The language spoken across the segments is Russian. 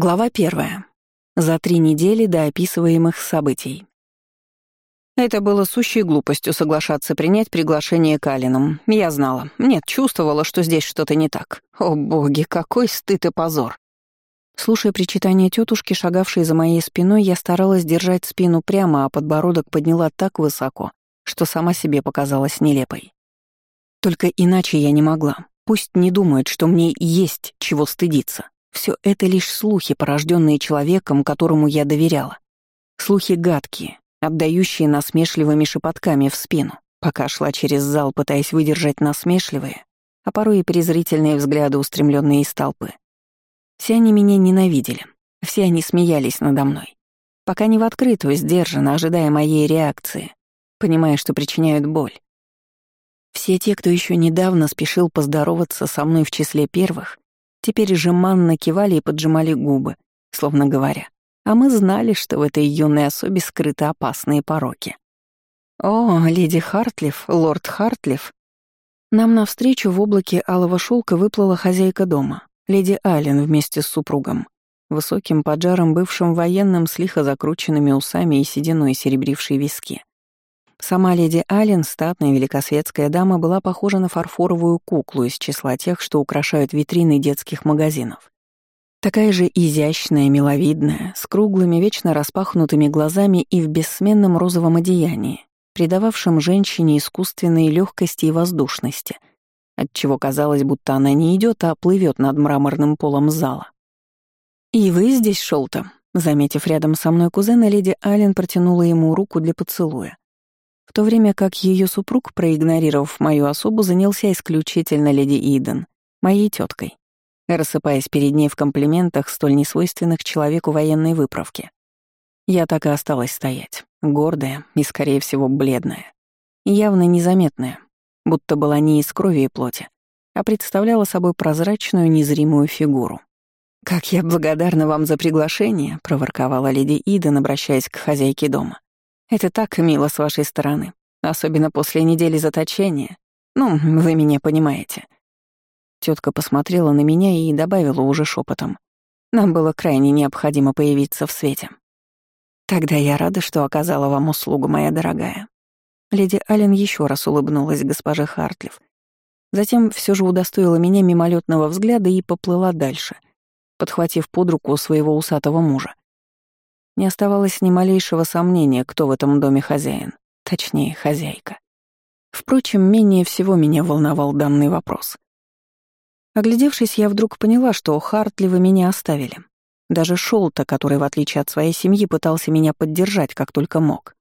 Глава первая. За три недели до описываемых событий. Это было сущей глупостью соглашаться принять приглашение Калином. Я знала. Нет, чувствовала, что здесь что-то не так. О боги, какой стыд и позор. Слушая причитания тетушки, шагавшей за моей спиной, я старалась держать спину прямо, а подбородок подняла так высоко, что сама себе показалась нелепой. Только иначе я не могла. Пусть не думают, что мне есть чего стыдиться. Все это лишь слухи, порожденные человеком, которому я доверяла. Слухи гадкие, отдающие насмешливыми шепотками в спину, пока шла через зал, пытаясь выдержать насмешливые, а порой и презрительные взгляды, устремленные из толпы. Все они меня ненавидели, все они смеялись надо мной. Пока не в открытую, сдержанно, ожидая моей реакции, понимая, что причиняют боль. Все те, кто еще недавно спешил поздороваться со мной в числе первых, теперь жеманно кивали и поджимали губы, словно говоря, а мы знали, что в этой юной особе скрыты опасные пороки. «О, леди Хартлиф, лорд Хартлиф!» Нам навстречу в облаке алого шелка выплыла хозяйка дома, леди Аллен вместе с супругом, высоким поджаром бывшим военным с лихо закрученными усами и сединой серебрившей виски. Сама леди Аллен, статная великосветская дама, была похожа на фарфоровую куклу из числа тех, что украшают витрины детских магазинов. Такая же изящная, миловидная, с круглыми, вечно распахнутыми глазами и в бессменном розовом одеянии, придававшем женщине искусственной легкости и воздушности, отчего казалось, будто она не идет, а плывет над мраморным полом зала. «И вы здесь, Шолта?» Заметив рядом со мной кузена, леди Аллен протянула ему руку для поцелуя в то время как ее супруг, проигнорировав мою особу, занялся исключительно леди Иден, моей теткой, рассыпаясь перед ней в комплиментах, столь несвойственных человеку военной выправки. Я так и осталась стоять, гордая и, скорее всего, бледная. явно незаметная, будто была не из крови и плоти, а представляла собой прозрачную незримую фигуру. «Как я благодарна вам за приглашение», — проворковала леди Иден, обращаясь к хозяйке дома. Это так мило с вашей стороны, особенно после недели заточения. Ну, вы меня понимаете. Тетка посмотрела на меня и добавила уже шепотом. Нам было крайне необходимо появиться в свете. Тогда я рада, что оказала вам услугу, моя дорогая. Леди Аллен еще раз улыбнулась госпоже Хартлиф. Затем все же удостоила меня мимолетного взгляда и поплыла дальше, подхватив под руку своего усатого мужа. Не оставалось ни малейшего сомнения, кто в этом доме хозяин, точнее, хозяйка. Впрочем, менее всего меня волновал данный вопрос. Оглядевшись, я вдруг поняла, что Хартли вы меня оставили. Даже Шолта, который, в отличие от своей семьи, пытался меня поддержать, как только мог.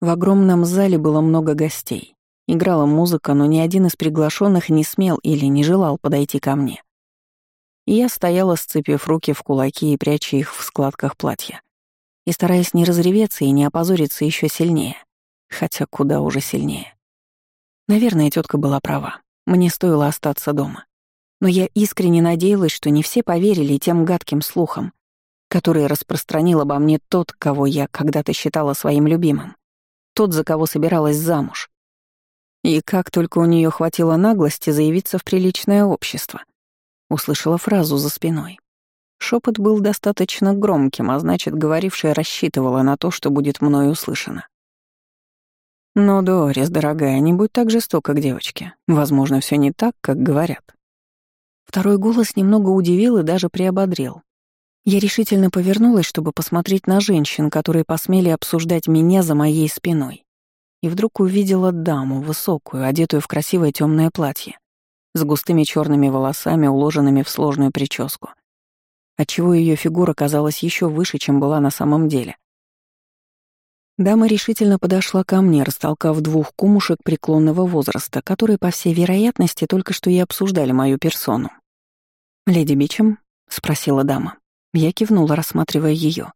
В огромном зале было много гостей. Играла музыка, но ни один из приглашенных не смел или не желал подойти ко мне и я стояла, сцепив руки в кулаки и пряча их в складках платья. И стараясь не разреветься и не опозориться еще сильнее. Хотя куда уже сильнее. Наверное, тетка была права. Мне стоило остаться дома. Но я искренне надеялась, что не все поверили тем гадким слухам, которые распространил обо мне тот, кого я когда-то считала своим любимым. Тот, за кого собиралась замуж. И как только у нее хватило наглости заявиться в приличное общество — Услышала фразу за спиной. Шепот был достаточно громким, а значит, говорившая рассчитывала на то, что будет мною услышано. «Но, Дорис, дорогая, не будь так жестока к девочке. Возможно, все не так, как говорят». Второй голос немного удивил и даже приободрил. Я решительно повернулась, чтобы посмотреть на женщин, которые посмели обсуждать меня за моей спиной. И вдруг увидела даму, высокую, одетую в красивое темное платье с густыми черными волосами, уложенными в сложную прическу, отчего ее фигура казалась еще выше, чем была на самом деле. Дама решительно подошла ко мне, растолкав двух кумушек преклонного возраста, которые, по всей вероятности, только что и обсуждали мою персону. «Леди Бичем?» — спросила дама. Я кивнула, рассматривая ее.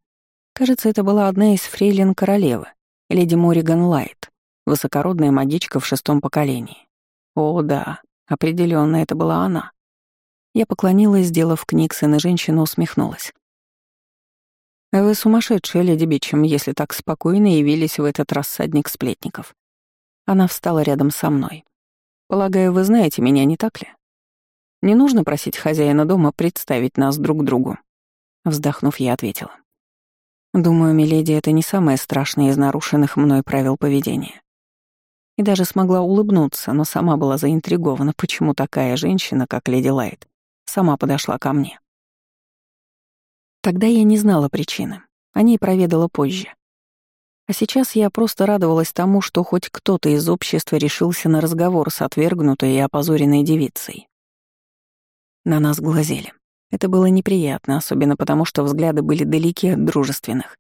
Кажется, это была одна из фрейлин королевы, леди Мориган Лайт, высокородная магичка в шестом поколении. О, да, Определенно, это была она. Я поклонилась, сделав книгсон, и женщина усмехнулась. «Вы сумасшедшая, леди Бичем, если так спокойно явились в этот рассадник сплетников». Она встала рядом со мной. «Полагаю, вы знаете меня, не так ли? Не нужно просить хозяина дома представить нас друг другу. Вздохнув, я ответила. Думаю, миледи, это не самое страшное из нарушенных мной правил поведения. И даже смогла улыбнуться, но сама была заинтригована, почему такая женщина, как леди Лайт, сама подошла ко мне. Тогда я не знала причины. О ней проведала позже. А сейчас я просто радовалась тому, что хоть кто-то из общества решился на разговор с отвергнутой и опозоренной девицей. На нас глазели. Это было неприятно, особенно потому, что взгляды были далеки от дружественных.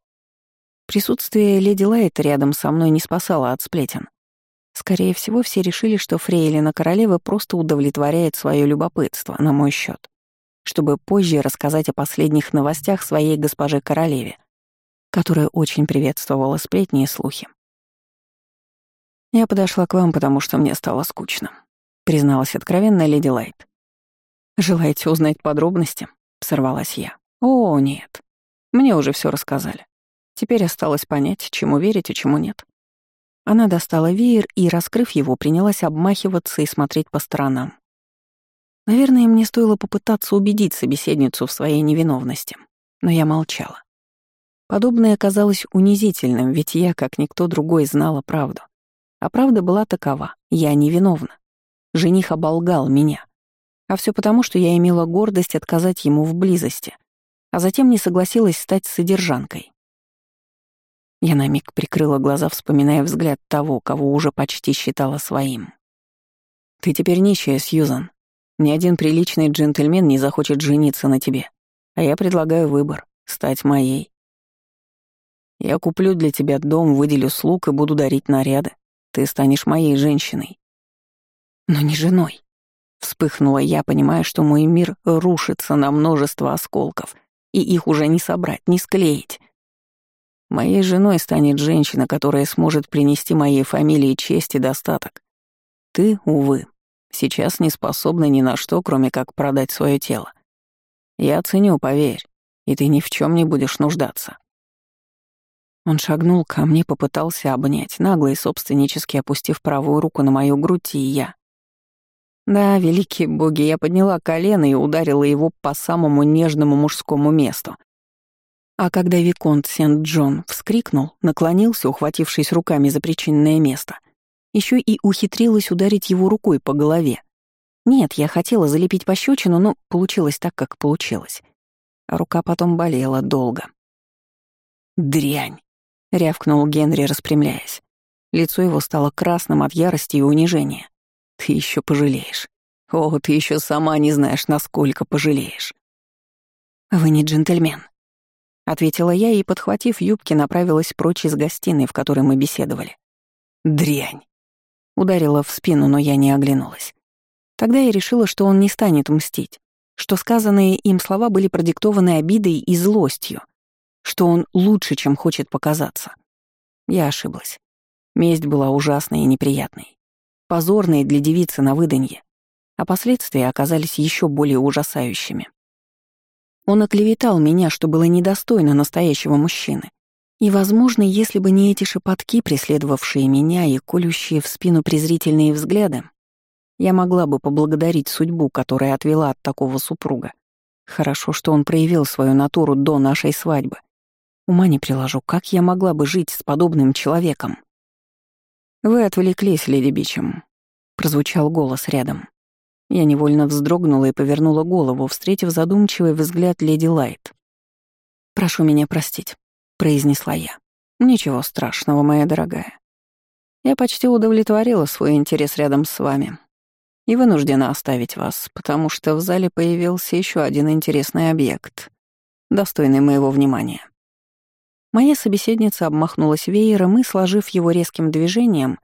Присутствие леди Лайт рядом со мной не спасало от сплетен. Скорее всего, все решили, что фрейлина королевы просто удовлетворяет свое любопытство на мой счет, чтобы позже рассказать о последних новостях своей госпоже королеве, которая очень приветствовала сплетни и слухи. «Я подошла к вам, потому что мне стало скучно», — призналась откровенно леди Лайт. «Желаете узнать подробности?» — сорвалась я. «О, нет. Мне уже все рассказали. Теперь осталось понять, чему верить и чему нет». Она достала веер и, раскрыв его, принялась обмахиваться и смотреть по сторонам. Наверное, мне стоило попытаться убедить собеседницу в своей невиновности, но я молчала. Подобное оказалось унизительным, ведь я, как никто другой, знала правду. А правда была такова — я невиновна. Жених оболгал меня. А все потому, что я имела гордость отказать ему в близости, а затем не согласилась стать содержанкой. Я на миг прикрыла глаза, вспоминая взгляд того, кого уже почти считала своим. «Ты теперь нищая, Сьюзан. Ни один приличный джентльмен не захочет жениться на тебе. А я предлагаю выбор — стать моей. Я куплю для тебя дом, выделю слуг и буду дарить наряды. Ты станешь моей женщиной. Но не женой. Вспыхнула я, понимая, что мой мир рушится на множество осколков, и их уже не собрать, не склеить. Моей женой станет женщина, которая сможет принести моей фамилии честь и достаток. Ты, увы, сейчас не способна ни на что, кроме как продать свое тело. Я ценю, поверь, и ты ни в чем не будешь нуждаться. Он шагнул ко мне, попытался обнять, нагло и собственнически опустив правую руку на мою грудь, и я. Да, великие боги, я подняла колено и ударила его по самому нежному мужскому месту. А когда Виконт Сент-Джон вскрикнул, наклонился, ухватившись руками за причинное место, еще и ухитрилась ударить его рукой по голове. Нет, я хотела залепить пощечину, но получилось так, как получилось. А рука потом болела долго. «Дрянь!» — рявкнул Генри, распрямляясь. Лицо его стало красным от ярости и унижения. «Ты еще пожалеешь. О, ты еще сама не знаешь, насколько пожалеешь». «Вы не джентльмен», — ответила я и, подхватив юбки, направилась прочь из гостиной, в которой мы беседовали. «Дрянь!» — ударила в спину, но я не оглянулась. Тогда я решила, что он не станет мстить, что сказанные им слова были продиктованы обидой и злостью, что он лучше, чем хочет показаться. Я ошиблась. Месть была ужасной и неприятной. Позорной для девицы на выданье. А последствия оказались еще более ужасающими. Он оклеветал меня, что было недостойно настоящего мужчины. И, возможно, если бы не эти шепотки, преследовавшие меня и колющие в спину презрительные взгляды, я могла бы поблагодарить судьбу, которая отвела от такого супруга. Хорошо, что он проявил свою натуру до нашей свадьбы — Ума не приложу, как я могла бы жить с подобным человеком? «Вы отвлеклись, леди Бичем», — прозвучал голос рядом. Я невольно вздрогнула и повернула голову, встретив задумчивый взгляд леди Лайт. «Прошу меня простить», — произнесла я. «Ничего страшного, моя дорогая. Я почти удовлетворила свой интерес рядом с вами и вынуждена оставить вас, потому что в зале появился еще один интересный объект, достойный моего внимания. Моя собеседница обмахнулась веером и, сложив его резким движением,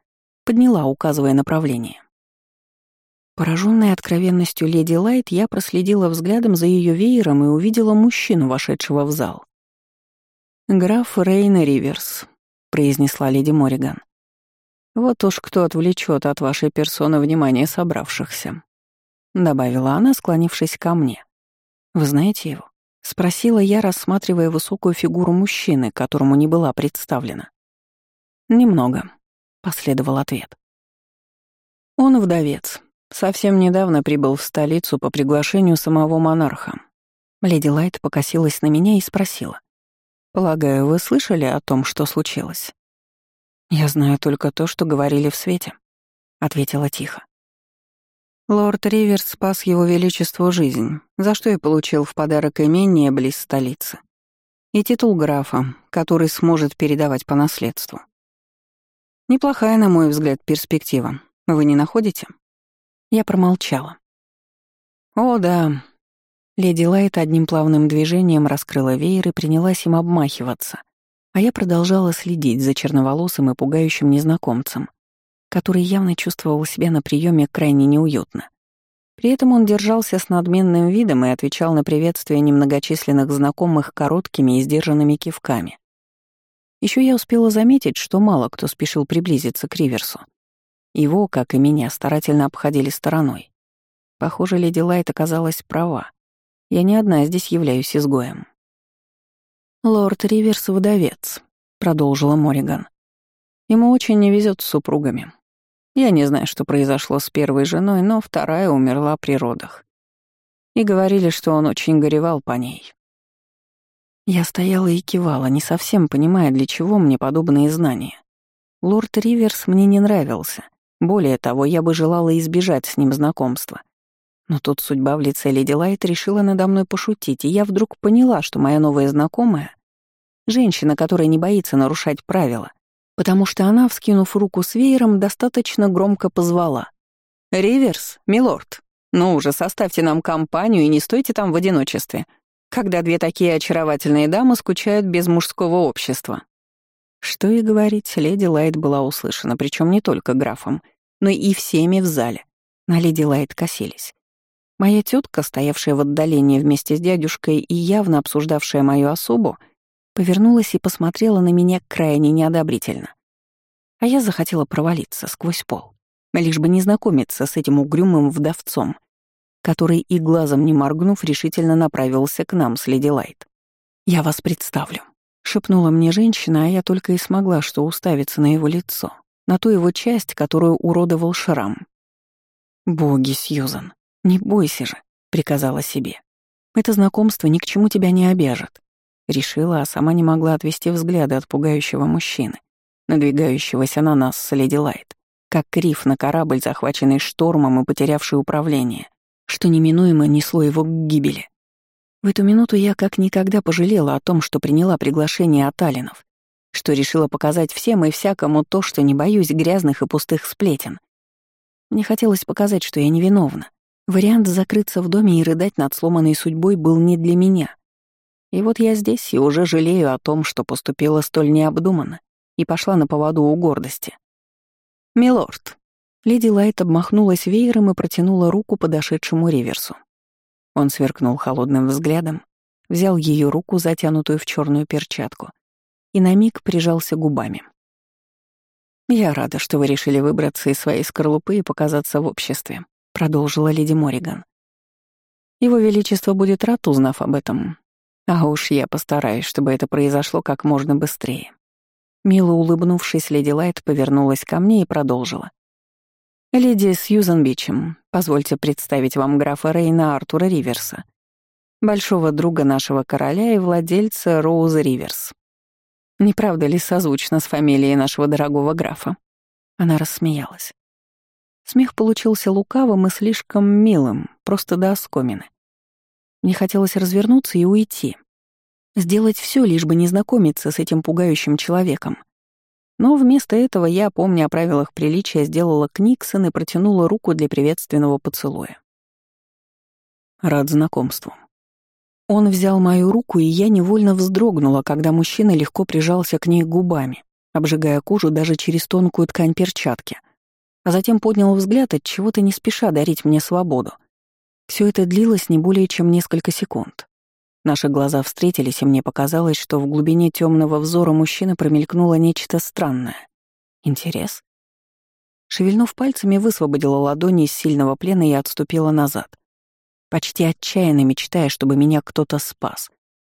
подняла, указывая направление. Пораженная откровенностью леди Лайт, я проследила взглядом за ее веером и увидела мужчину, вошедшего в зал. «Граф Рейн Риверс», — произнесла леди Мориган. «Вот уж кто отвлечет от вашей персоны внимание собравшихся», — добавила она, склонившись ко мне. «Вы знаете его?» — спросила я, рассматривая высокую фигуру мужчины, которому не была представлена. «Немного», — последовал ответ. «Он вдовец. Совсем недавно прибыл в столицу по приглашению самого монарха. Леди Лайт покосилась на меня и спросила. «Полагаю, вы слышали о том, что случилось?» «Я знаю только то, что говорили в свете», — ответила тихо. Лорд Риверс спас его величеству жизнь, за что и получил в подарок имение близ столицы. И титул графа, который сможет передавать по наследству. Неплохая, на мой взгляд, перспектива. Вы не находите? Я промолчала. О, да. Леди Лайт одним плавным движением раскрыла веер и принялась им обмахиваться, а я продолжала следить за черноволосым и пугающим незнакомцем, который явно чувствовал себя на приеме крайне неуютно. При этом он держался с надменным видом и отвечал на приветствия немногочисленных знакомых короткими и сдержанными кивками. Еще я успела заметить, что мало кто спешил приблизиться к Риверсу. Его, как и меня, старательно обходили стороной. Похоже, леди Лайт оказалась права. Я не одна здесь являюсь изгоем. «Лорд Риверс — вдовец», — продолжила Мориган. «Ему очень не везет с супругами. Я не знаю, что произошло с первой женой, но вторая умерла при родах. И говорили, что он очень горевал по ней. Я стояла и кивала, не совсем понимая, для чего мне подобные знания. Лорд Риверс мне не нравился. Более того, я бы желала избежать с ним знакомства. Но тут судьба в лице Леди Лайт решила надо мной пошутить, и я вдруг поняла, что моя новая знакомая — женщина, которая не боится нарушать правила, потому что она, вскинув руку с веером, достаточно громко позвала. «Риверс, милорд, ну уже составьте нам компанию и не стойте там в одиночестве, когда две такие очаровательные дамы скучают без мужского общества». Что и говорить, леди Лайт была услышана, причем не только графом, но и всеми в зале. На леди Лайт косились. Моя тетка, стоявшая в отдалении вместе с дядюшкой и явно обсуждавшая мою особу, повернулась и посмотрела на меня крайне неодобрительно. А я захотела провалиться сквозь пол, лишь бы не знакомиться с этим угрюмым вдовцом, который и глазом не моргнув решительно направился к нам с Леди Лайт. «Я вас представлю», — шепнула мне женщина, а я только и смогла что уставиться на его лицо, на ту его часть, которую уродовал шрам. «Боги, Сьюзан, не бойся же», — приказала себе. «Это знакомство ни к чему тебя не обяжет. Решила, а сама не могла отвести взгляды от пугающего мужчины, надвигающегося на нас с Леди Лайт, как крив на корабль, захваченный штормом и потерявший управление, что неминуемо несло его к гибели. В эту минуту я как никогда пожалела о том, что приняла приглашение от Алинов, что решила показать всем и всякому то, что не боюсь грязных и пустых сплетен. Мне хотелось показать, что я невиновна. Вариант закрыться в доме и рыдать над сломанной судьбой был не для меня. И вот я здесь и уже жалею о том, что поступила столь необдуманно и пошла на поводу у гордости. «Милорд». Леди Лайт обмахнулась веером и протянула руку подошедшему реверсу. Он сверкнул холодным взглядом, взял ее руку, затянутую в черную перчатку, и на миг прижался губами. «Я рада, что вы решили выбраться из своей скорлупы и показаться в обществе», — продолжила леди Мориган. «Его Величество будет рад, узнав об этом, а уж я постараюсь, чтобы это произошло как можно быстрее. Мило улыбнувшись, леди Лайт повернулась ко мне и продолжила. «Леди Сьюзан Бичем, позвольте представить вам графа Рейна Артура Риверса, большого друга нашего короля и владельца Роуза Риверс. Не правда ли созвучно с фамилией нашего дорогого графа?» Она рассмеялась. Смех получился лукавым и слишком милым, просто до оскомины. Мне хотелось развернуться и уйти. Сделать все, лишь бы не знакомиться с этим пугающим человеком. Но вместо этого я, помня о правилах приличия, сделала книксон и протянула руку для приветственного поцелуя. Рад знакомству. Он взял мою руку, и я невольно вздрогнула, когда мужчина легко прижался к ней губами, обжигая кожу даже через тонкую ткань перчатки, а затем поднял взгляд от чего-то не спеша дарить мне свободу — все это длилось не более чем несколько секунд. Наши глаза встретились, и мне показалось, что в глубине темного взора мужчины промелькнуло нечто странное. Интерес? Шевельнув пальцами, высвободила ладони из сильного плена и отступила назад. Почти отчаянно мечтая, чтобы меня кто-то спас.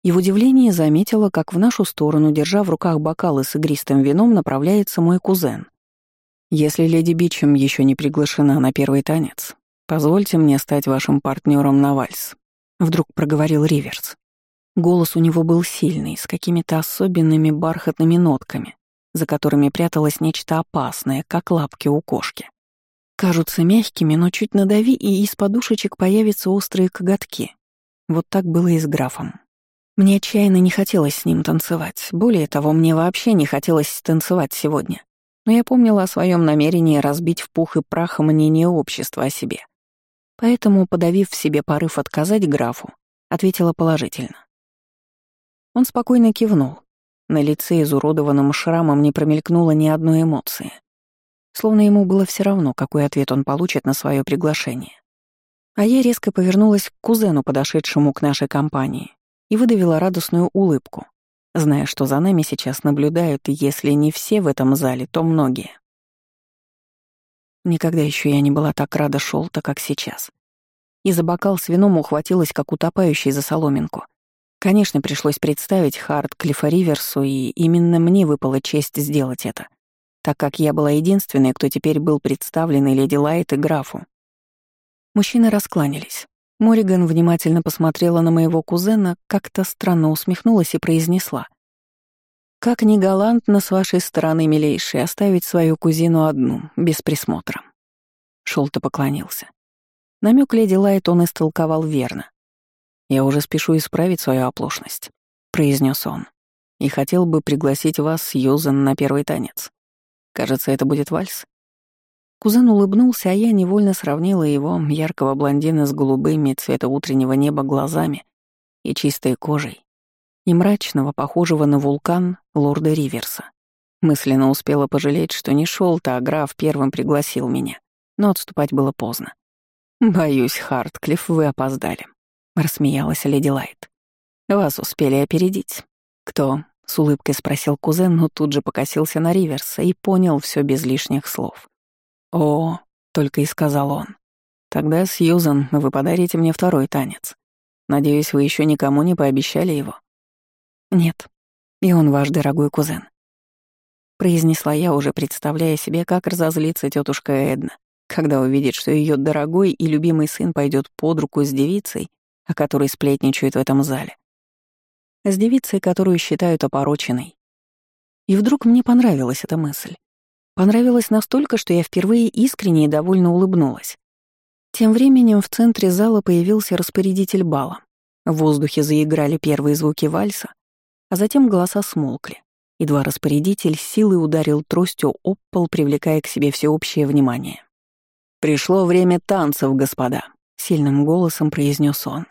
И в удивлении заметила, как в нашу сторону, держа в руках бокалы с игристым вином, направляется мой кузен. Если леди Бичем еще не приглашена на первый танец, Позвольте мне стать вашим партнером на вальс. вдруг проговорил Риверс. Голос у него был сильный, с какими-то особенными бархатными нотками, за которыми пряталось нечто опасное, как лапки у кошки. Кажутся мягкими, но чуть надави, и из подушечек появятся острые коготки. Вот так было и с графом. Мне отчаянно не хотелось с ним танцевать. Более того, мне вообще не хотелось танцевать сегодня. Но я помнила о своем намерении разбить в пух и прах мнение общества о себе. Поэтому, подавив в себе порыв отказать графу, ответила положительно. Он спокойно кивнул. На лице, изуродованном шрамом, не промелькнуло ни одной эмоции. Словно ему было все равно, какой ответ он получит на свое приглашение. А я резко повернулась к кузену, подошедшему к нашей компании, и выдавила радостную улыбку, зная, что за нами сейчас наблюдают, если не все в этом зале, то многие. Никогда еще я не была так рада Шолта, как сейчас. И за бокал с вином ухватилась, как утопающий за соломинку. Конечно, пришлось представить Харт Клиффа Риверсу, и именно мне выпала честь сделать это, так как я была единственной, кто теперь был представлен и леди Лайт, и графу. Мужчины раскланялись. Мориган внимательно посмотрела на моего кузена, как-то странно усмехнулась и произнесла. «Как не галантно с вашей стороны, милейший, оставить свою кузину одну, без присмотра». Шолта поклонился. Намек леди Лайт он истолковал верно. «Я уже спешу исправить свою оплошность», — произнес он. «И хотел бы пригласить вас, Сьюзен, на первый танец. Кажется, это будет вальс». Кузен улыбнулся, а я невольно сравнила его, яркого блондина с голубыми цвета утреннего неба глазами и чистой кожей, и мрачного, похожего на вулкан, лорда Риверса. Мысленно успела пожалеть, что не шел-то, а граф первым пригласил меня, но отступать было поздно. «Боюсь, Хартклифф, вы опоздали», — рассмеялась леди Лайт. «Вас успели опередить». «Кто?» — с улыбкой спросил кузен, но тут же покосился на Риверса и понял все без лишних слов. «О», — только и сказал он. «Тогда, Сьюзан, вы подарите мне второй танец. Надеюсь, вы еще никому не пообещали его?» «Нет. И он ваш дорогой кузен», — произнесла я, уже представляя себе, как разозлится тетушка Эдна, когда увидит, что ее дорогой и любимый сын пойдет под руку с девицей, о которой сплетничают в этом зале. С девицей, которую считают опороченной. И вдруг мне понравилась эта мысль. Понравилась настолько, что я впервые искренне и довольно улыбнулась. Тем временем в центре зала появился распорядитель бала. В воздухе заиграли первые звуки вальса, а затем голоса смолкли. Едва распорядитель силой ударил тростью об пол, привлекая к себе всеобщее внимание. «Пришло время танцев, господа», — сильным голосом произнес он.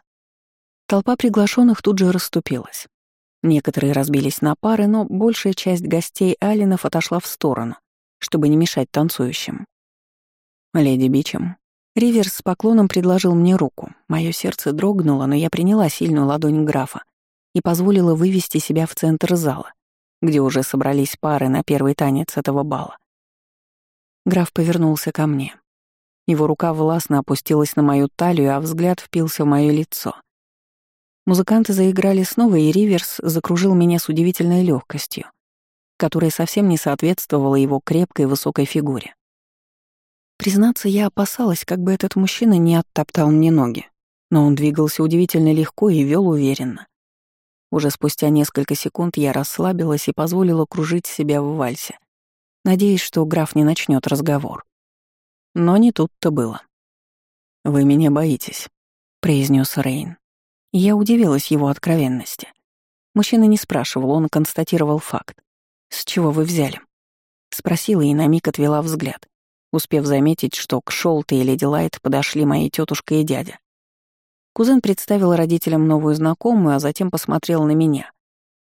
Толпа приглашенных тут же расступилась. Некоторые разбились на пары, но большая часть гостей Алинов отошла в сторону, чтобы не мешать танцующим. «Леди Бичем». Риверс с поклоном предложил мне руку. Мое сердце дрогнуло, но я приняла сильную ладонь графа и позволила вывести себя в центр зала, где уже собрались пары на первый танец этого бала. Граф повернулся ко мне. Его рука властно опустилась на мою талию, а взгляд впился в мое лицо — Музыканты заиграли снова, и Риверс закружил меня с удивительной легкостью, которая совсем не соответствовала его крепкой высокой фигуре. Признаться, я опасалась, как бы этот мужчина не оттоптал мне ноги, но он двигался удивительно легко и вел уверенно. Уже спустя несколько секунд я расслабилась и позволила кружить себя в вальсе, надеясь, что граф не начнет разговор. Но не тут-то было. «Вы меня боитесь», — произнес Рейн. Я удивилась его откровенности. Мужчина не спрашивал, он констатировал факт. «С чего вы взяли?» Спросила и на миг отвела взгляд, успев заметить, что к Шолте и Леди Лайт подошли мои тетушка и дядя. Кузен представил родителям новую знакомую, а затем посмотрел на меня.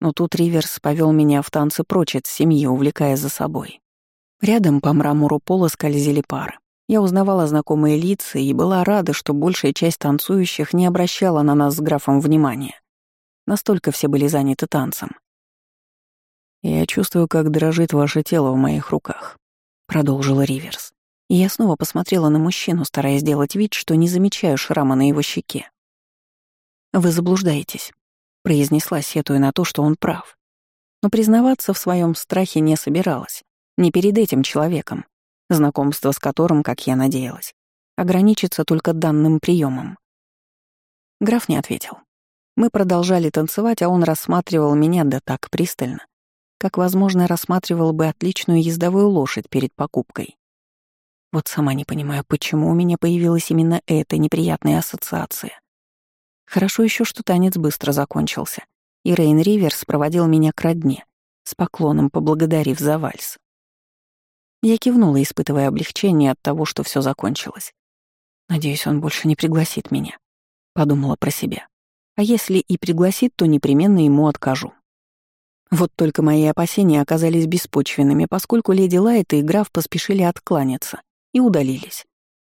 Но тут Риверс повел меня в танцы прочь от семьи, увлекая за собой. Рядом по мрамору пола скользили пары. Я узнавала знакомые лица и была рада, что большая часть танцующих не обращала на нас с графом внимания. Настолько все были заняты танцем. «Я чувствую, как дрожит ваше тело в моих руках», — продолжила Риверс. И я снова посмотрела на мужчину, стараясь сделать вид, что не замечаю шрама на его щеке. «Вы заблуждаетесь», — произнесла, сетуя на то, что он прав. Но признаваться в своем страхе не собиралась. Не перед этим человеком, знакомство с которым, как я надеялась, ограничится только данным приемом. Граф не ответил. Мы продолжали танцевать, а он рассматривал меня да так пристально, как, возможно, рассматривал бы отличную ездовую лошадь перед покупкой. Вот сама не понимаю, почему у меня появилась именно эта неприятная ассоциация. Хорошо еще, что танец быстро закончился, и Рейн Риверс проводил меня к родне, с поклоном поблагодарив за вальс. Я кивнула, испытывая облегчение от того, что все закончилось. Надеюсь, он больше не пригласит меня. Подумала про себя. А если и пригласит, то непременно ему откажу. Вот только мои опасения оказались беспочвенными, поскольку леди Лайт и граф поспешили откланяться и удалились.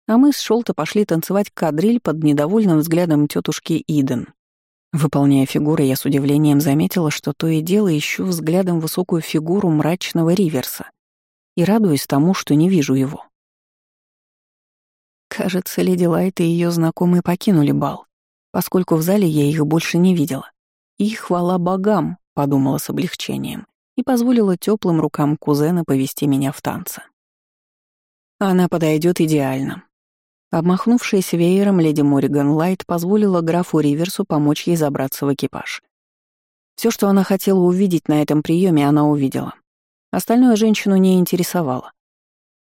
А мы с Шолта пошли танцевать кадриль под недовольным взглядом тетушки Иден. Выполняя фигуры, я с удивлением заметила, что то и дело ищу взглядом высокую фигуру мрачного Риверса и радуюсь тому, что не вижу его. Кажется, леди Лайт и ее знакомые покинули бал, поскольку в зале я их больше не видела. И хвала богам, подумала с облегчением и позволила теплым рукам кузена повести меня в танце. Она подойдет идеально. Обмахнувшись веером, леди Мориган Лайт позволила графу Риверсу помочь ей забраться в экипаж. Все, что она хотела увидеть на этом приеме, она увидела. Остальное женщину не интересовало.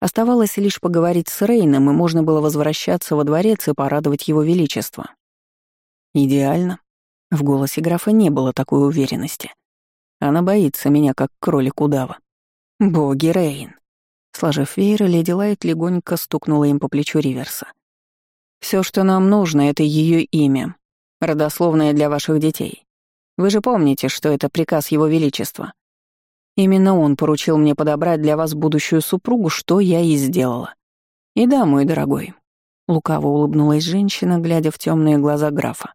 Оставалось лишь поговорить с Рейном, и можно было возвращаться во дворец и порадовать его величество. «Идеально». В голосе графа не было такой уверенности. Она боится меня, как кролик удава. «Боги, Рейн!» Сложив веер, леди Лайт легонько стукнула им по плечу Риверса. Все, что нам нужно, это ее имя, родословное для ваших детей. Вы же помните, что это приказ Его Величества. Именно он поручил мне подобрать для вас будущую супругу, что я и сделала. И да, мой дорогой, лукаво улыбнулась женщина, глядя в темные глаза графа.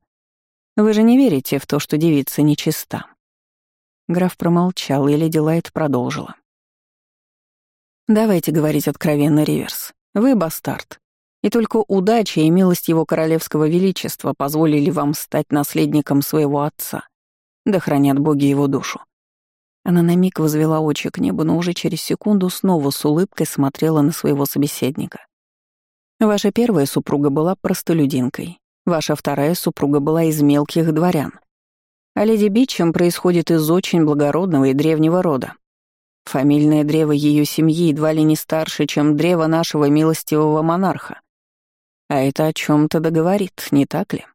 Вы же не верите в то, что девица нечиста. Граф промолчал, и леди Лайт продолжила. Давайте говорить откровенно, Риверс. Вы бастард. И только удача и милость его королевского величества позволили вам стать наследником своего отца. Да хранят боги его душу. Она на миг возвела очи к небу, но уже через секунду снова с улыбкой смотрела на своего собеседника. Ваша первая супруга была простолюдинкой, ваша вторая супруга была из мелких дворян. А леди Бичем происходит из очень благородного и древнего рода. Фамильное древо ее семьи едва ли не старше, чем древо нашего милостивого монарха. А это о чем то договорит, не так ли?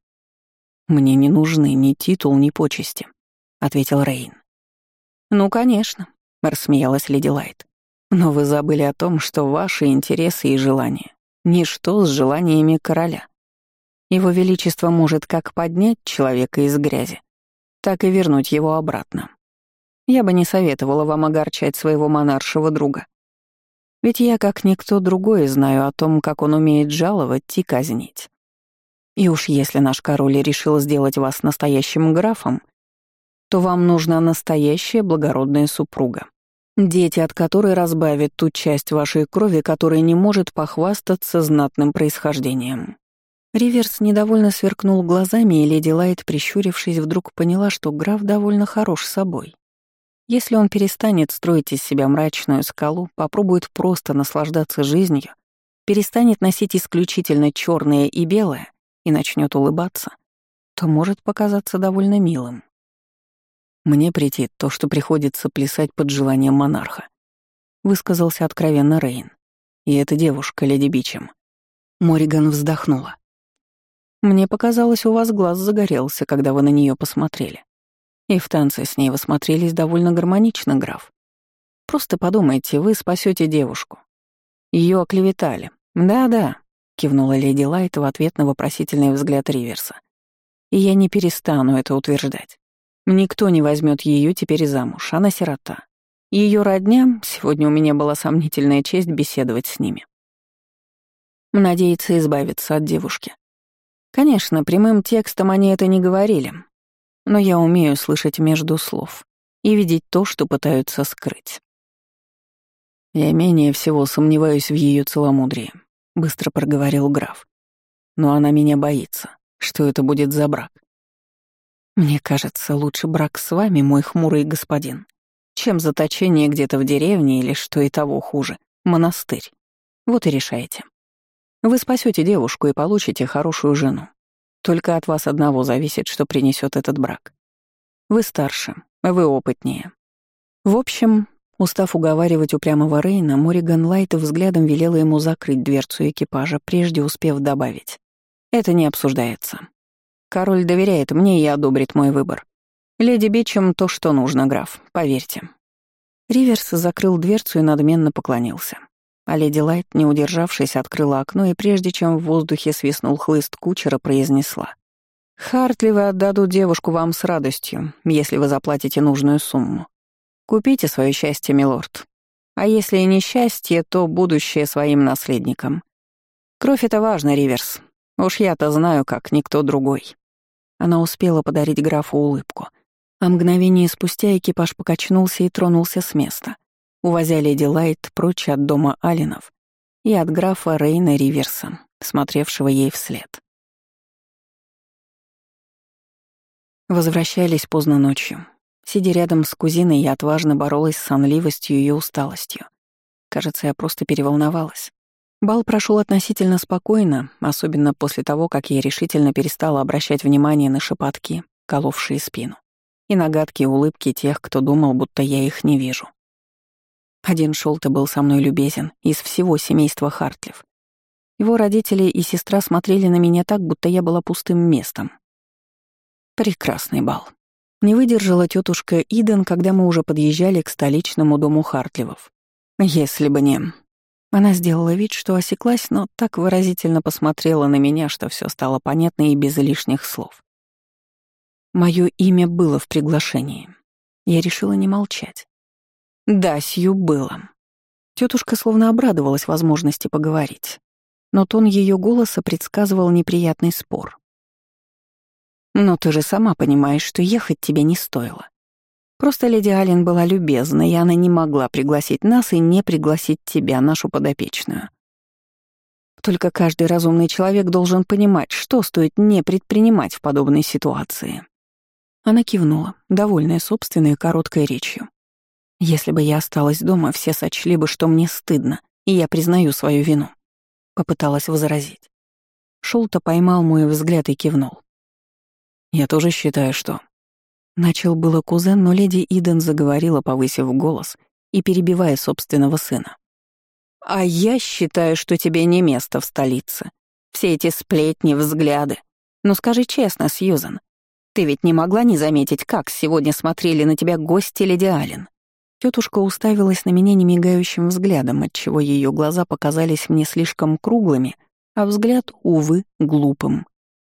«Мне не нужны ни титул, ни почести», — ответил Рейн. «Ну, конечно», — рассмеялась леди Лайт. «Но вы забыли о том, что ваши интересы и желания — ничто с желаниями короля. Его Величество может как поднять человека из грязи, так и вернуть его обратно. Я бы не советовала вам огорчать своего монаршего друга. Ведь я, как никто другой, знаю о том, как он умеет жаловать и казнить. И уж если наш король решил сделать вас настоящим графом, то вам нужна настоящая благородная супруга, дети от которой разбавят ту часть вашей крови, которая не может похвастаться знатным происхождением. Риверс недовольно сверкнул глазами, и леди Лайт, прищурившись, вдруг поняла, что граф довольно хорош собой. Если он перестанет строить из себя мрачную скалу, попробует просто наслаждаться жизнью, перестанет носить исключительно черное и белое и начнет улыбаться, то может показаться довольно милым. Мне претит то, что приходится плясать под желанием монарха, высказался откровенно Рейн. И эта девушка, леди Бичем. Мориган вздохнула. Мне показалось, у вас глаз загорелся, когда вы на нее посмотрели. И в танце с ней вы смотрелись довольно гармонично, граф. Просто подумайте, вы спасете девушку. Ее оклеветали. Да-да, кивнула леди Лайт в ответ на вопросительный взгляд Риверса. И я не перестану это утверждать. Никто не возьмет ее теперь замуж, она сирота. Ее родня, сегодня у меня была сомнительная честь беседовать с ними. Надеется избавиться от девушки. Конечно, прямым текстом они это не говорили, но я умею слышать между слов и видеть то, что пытаются скрыть. Я менее всего сомневаюсь в ее целомудрии, быстро проговорил граф. Но она меня боится. Что это будет за брак? Мне кажется, лучше брак с вами, мой хмурый господин, чем заточение где-то в деревне или, что и того хуже, монастырь. Вот и решайте. Вы спасете девушку и получите хорошую жену. Только от вас одного зависит, что принесет этот брак. Вы старше, вы опытнее. В общем, устав уговаривать упрямого Рейна, Мориган Лайт взглядом велела ему закрыть дверцу экипажа, прежде успев добавить. Это не обсуждается. Король доверяет мне и одобрит мой выбор. Леди Бичем то, что нужно, граф, поверьте. Риверс закрыл дверцу и надменно поклонился. А леди Лайт, не удержавшись, открыла окно и прежде чем в воздухе свистнул хлыст кучера, произнесла. «Хартливы отдадут девушку вам с радостью, если вы заплатите нужную сумму. Купите свое счастье, милорд. А если и несчастье, то будущее своим наследникам. Кровь — это важно, Риверс. Уж я-то знаю, как никто другой». Она успела подарить графу улыбку. А мгновение спустя экипаж покачнулся и тронулся с места увозя леди Лайт прочь от дома Алинов и от графа Рейна Риверса, смотревшего ей вслед. Возвращались поздно ночью. Сидя рядом с кузиной, я отважно боролась с сонливостью и усталостью. Кажется, я просто переволновалась. Бал прошел относительно спокойно, особенно после того, как я решительно перестала обращать внимание на шепотки, коловшие спину, и на гадкие улыбки тех, кто думал, будто я их не вижу. Один Шолта был со мной любезен из всего семейства Хартлев. Его родители и сестра смотрели на меня так, будто я была пустым местом. Прекрасный бал. Не выдержала тетушка Иден, когда мы уже подъезжали к столичному дому Хартливов. Если бы не... Она сделала вид, что осеклась, но так выразительно посмотрела на меня, что все стало понятно и без лишних слов. Мое имя было в приглашении. Я решила не молчать. Да, Сью было. Тетушка словно обрадовалась возможности поговорить, но тон ее голоса предсказывал неприятный спор. «Но ты же сама понимаешь, что ехать тебе не стоило. Просто леди Аллен была любезна, и она не могла пригласить нас и не пригласить тебя, нашу подопечную. Только каждый разумный человек должен понимать, что стоит не предпринимать в подобной ситуации». Она кивнула, довольная собственной короткой речью. Если бы я осталась дома, все сочли бы, что мне стыдно, и я признаю свою вину. Попыталась возразить. Шолта поймал мой взгляд и кивнул. Я тоже считаю, что... Начал было кузен, но леди Иден заговорила, повысив голос и перебивая собственного сына. «А я считаю, что тебе не место в столице. Все эти сплетни, взгляды. Ну скажи честно, Сьюзан, ты ведь не могла не заметить, как сегодня смотрели на тебя гости леди Аллен? Тетушка уставилась на меня немигающим взглядом, отчего ее глаза показались мне слишком круглыми, а взгляд, увы, глупым.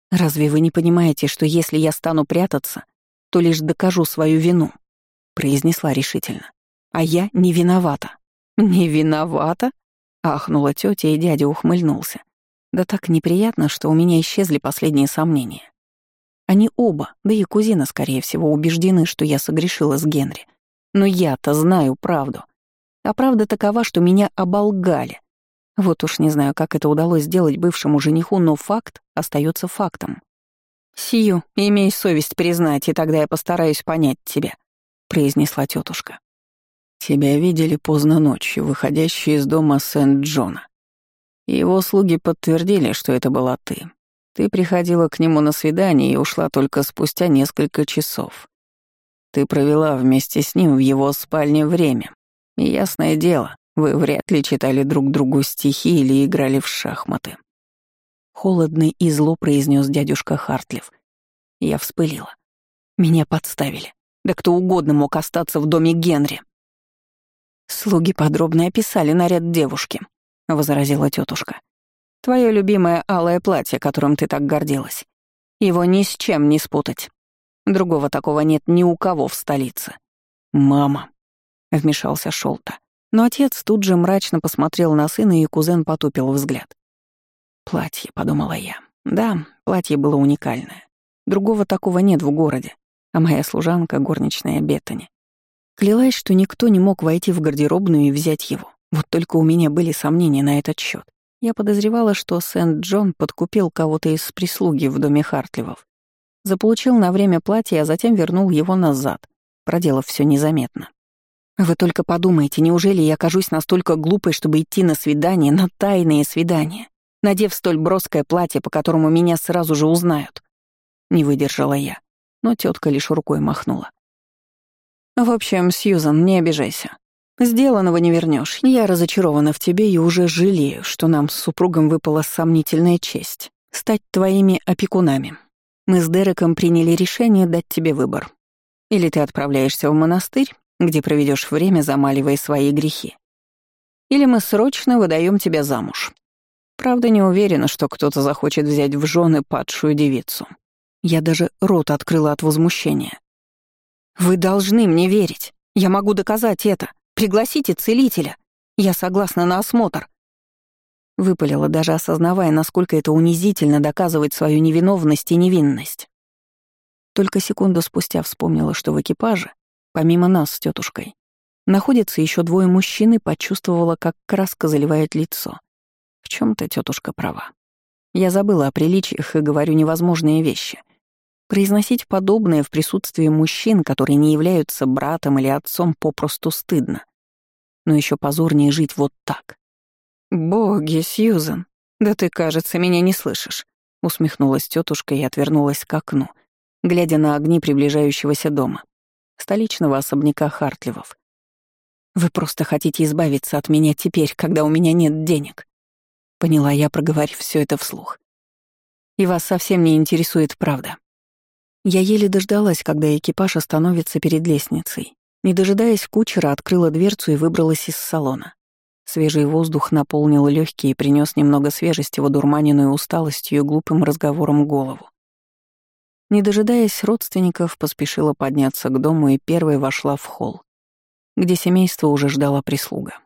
«Разве вы не понимаете, что если я стану прятаться, то лишь докажу свою вину?» — произнесла решительно. «А я не виновата». «Не виновата?» — ахнула тетя, и дядя ухмыльнулся. Да так неприятно, что у меня исчезли последние сомнения. Они оба, да и кузина, скорее всего, убеждены, что я согрешила с Генри — но я-то знаю правду. А правда такова, что меня оболгали. Вот уж не знаю, как это удалось сделать бывшему жениху, но факт остается фактом. «Сию, имей совесть признать, и тогда я постараюсь понять тебя», — произнесла тетушка. «Тебя видели поздно ночью, выходящей из дома Сент-Джона. Его слуги подтвердили, что это была ты. Ты приходила к нему на свидание и ушла только спустя несколько часов. Ты провела вместе с ним в его спальне время. И ясное дело, вы вряд ли читали друг другу стихи или играли в шахматы. Холодно и зло произнес дядюшка Хартлев. Я вспылила. Меня подставили. Да кто угодно мог остаться в доме Генри. Слуги подробно описали наряд девушки, возразила тетушка. Твое любимое алое платье, которым ты так гордилась. Его ни с чем не спутать. Другого такого нет ни у кого в столице. «Мама», — вмешался Шолта. Но отец тут же мрачно посмотрел на сына, и кузен потупил взгляд. «Платье», — подумала я. Да, платье было уникальное. Другого такого нет в городе. А моя служанка, горничная Беттани, клялась, что никто не мог войти в гардеробную и взять его. Вот только у меня были сомнения на этот счет. Я подозревала, что Сент-Джон подкупил кого-то из прислуги в доме Хартливов. Заполучил на время платье, а затем вернул его назад, проделав все незаметно. Вы только подумайте, неужели я окажусь настолько глупой, чтобы идти на свидание, на тайные свидания? Надев столь броское платье, по которому меня сразу же узнают. Не выдержала я, но тетка лишь рукой махнула. В общем, Сьюзан, не обижайся. Сделанного не вернешь. Я разочарована в тебе и уже жалею, что нам с супругом выпала сомнительная честь — стать твоими опекунами. Мы с Дереком приняли решение дать тебе выбор. Или ты отправляешься в монастырь, где проведешь время, замаливая свои грехи. Или мы срочно выдаем тебя замуж. Правда, не уверена, что кто-то захочет взять в жены падшую девицу. Я даже рот открыла от возмущения. «Вы должны мне верить. Я могу доказать это. Пригласите целителя. Я согласна на осмотр». Выпалила, даже осознавая, насколько это унизительно доказывать свою невиновность и невинность. Только секунду спустя вспомнила, что в экипаже, помимо нас с тетушкой, находится еще двое мужчин и почувствовала, как краска заливает лицо. В чем-то тетушка права. Я забыла о приличиях и говорю невозможные вещи. Произносить подобное в присутствии мужчин, которые не являются братом или отцом, попросту стыдно. Но еще позорнее жить вот так. «Боги, Сьюзен, да ты, кажется, меня не слышишь», — усмехнулась тетушка и отвернулась к окну, глядя на огни приближающегося дома, столичного особняка Хартливов. «Вы просто хотите избавиться от меня теперь, когда у меня нет денег. Поняла я, проговорив все это вслух. И вас совсем не интересует правда. Я еле дождалась, когда экипаж остановится перед лестницей. Не дожидаясь кучера, открыла дверцу и выбралась из салона. Свежий воздух наполнил легкие и принес немного свежести в одурманенную усталостью и глупым разговором голову. Не дожидаясь родственников, поспешила подняться к дому и первой вошла в холл, где семейство уже ждала прислуга.